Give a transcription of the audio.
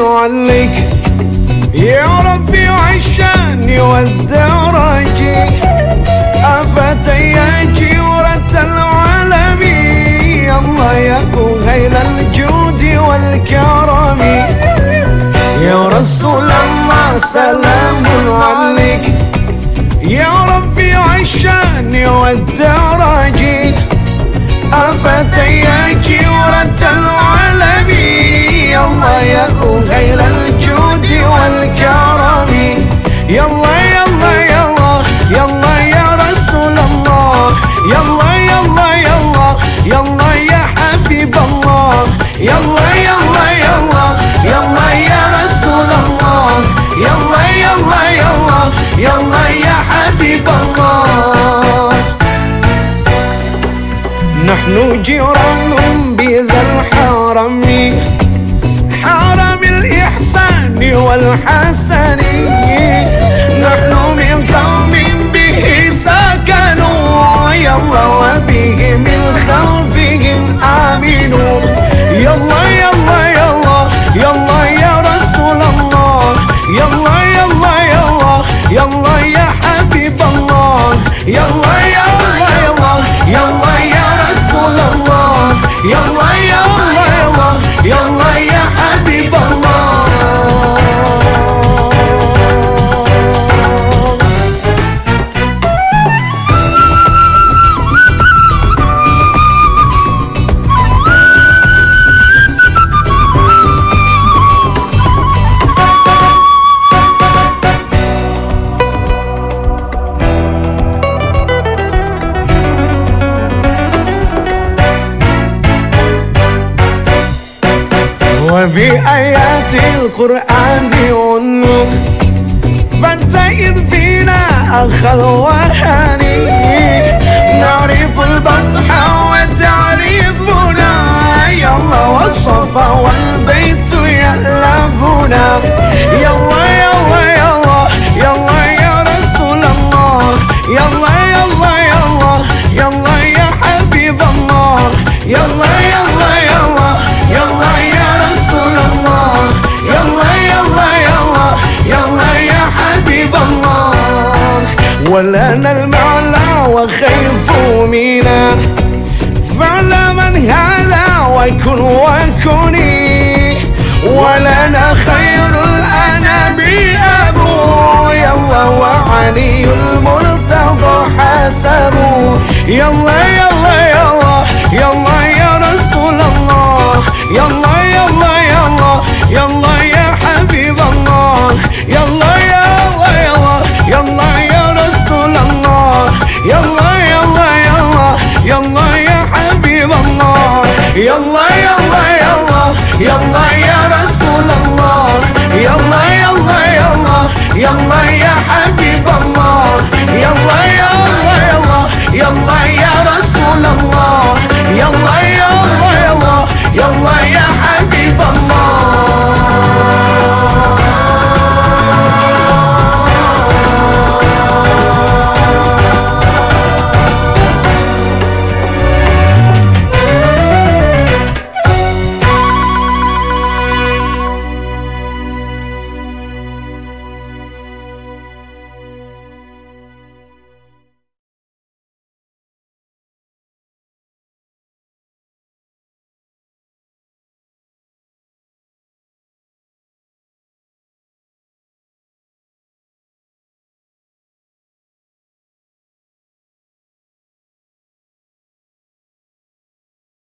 وعليك يا رفيع الشان والدرج أفتي جيرة العالم. الله يكون غير الجود والكرم. يا رسول الله سلام عليك. يا رفيع الشان والدرج أفتي جيرة العالم. الله يكون غير الجود والكرم يلا يلا يلا يلا يا رسول الله يلا يلا يلا يلا يا حبيب الله يلا يلا يلا يلا يا رسول الله يلا يلا يلا يلا يا حبيب الله نحن جيران بذا الحرم حرم الإحسان والحسن نحن من قوم به سكنوا. يلا وبه من خوفهم آمنوا. يلا يلا يلا يلا يا رسول الله. يلا يلا يلا يلا يا حبيب الله. يلا يلا يلا يلا يا رسول الله. يلا وبآيات القرآن والنور فانتئذ فينا الوهاني. نعرف ولنا المعلى وخيف منا. فعل من هذا وكن وكني. ولنا خير الأنبياء أبو يلا وعلي المرتضى حسبه يلا يلا يلا يلا يلا يلا يلا يا رسول الله. يلا يلا يلا يلا يا حبيبي